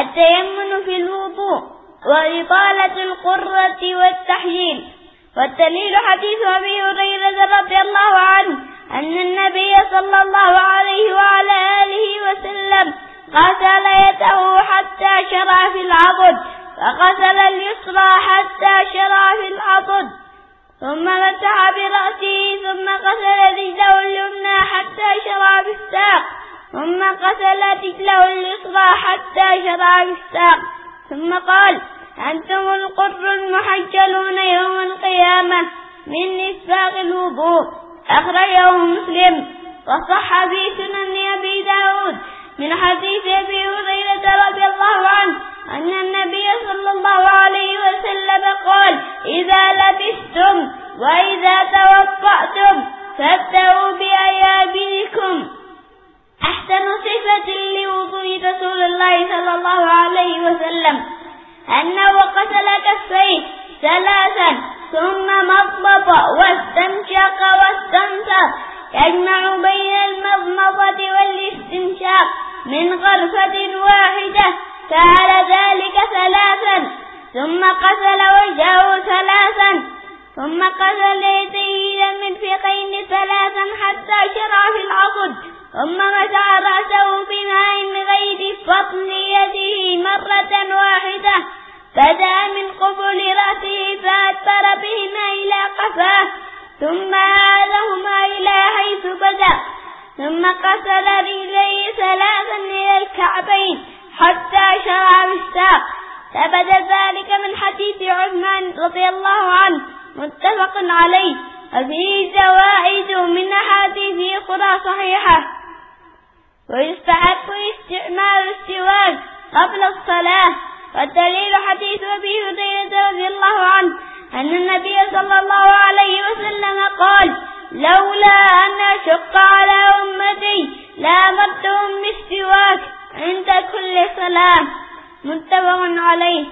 التيمن في الوضوء وإطالة القرة والتحييل والدليل حديث أبي هريرة رضي الله عنه أن النبي صلى الله عليه وعلى آله وسلم غسل يده حتى شرع في العضد فغسل اليسرى حتى شرع في العضد ثم مسح برأسه ثم غسل رجله اليمنى حتى شرع في الساق. ثم غسل رجله اليسرى حتى شرع في الساق ثم قال أنتم القر المحجلون يوم القيامة من إسباغ الوضوء. أخرجه مسلم. وصح في سنن أبي داود من حديث أبي هريرة رضي الله عنه أن النبي صلى الله عليه وسلم قال إذا لبستم وإذا توضأتم فابدأوا بأيابيكم وسلم أنه قتل كفيه ثلاثا ثم مضمض واستنشق واستنثر يجمع بين المضمضة والاستنشاق من غرفة واحدة فعل ذلك ثلاثا ثم قتل وجهه ثلاثا ثم قتل يديه من فقين ثلاثا حتى شرع في العقد ثم مسع مرة واحدة. بدأ من قبل رأسه فأدبر بهما إلى قفاه. ثم عادهما إلى حيث بدأ. ثم قتل رجليه ثلاثا إلى الكعبين حتى شرع بالساق ثبت ذلك من حديث عثمان رضي الله عنه. متفق عليه. وفيه زوائد من أحاديث أخرى صحيحة. ويستحق استعمال السواك قبل الصلاة. والدليل حديث أبي هريرة رضي الله عنه أن النبي صلى الله عليه وسلم قال لولا أن أشق على أمتي لأمرتهم بالسواك عند كل صلاة. متفق عليه.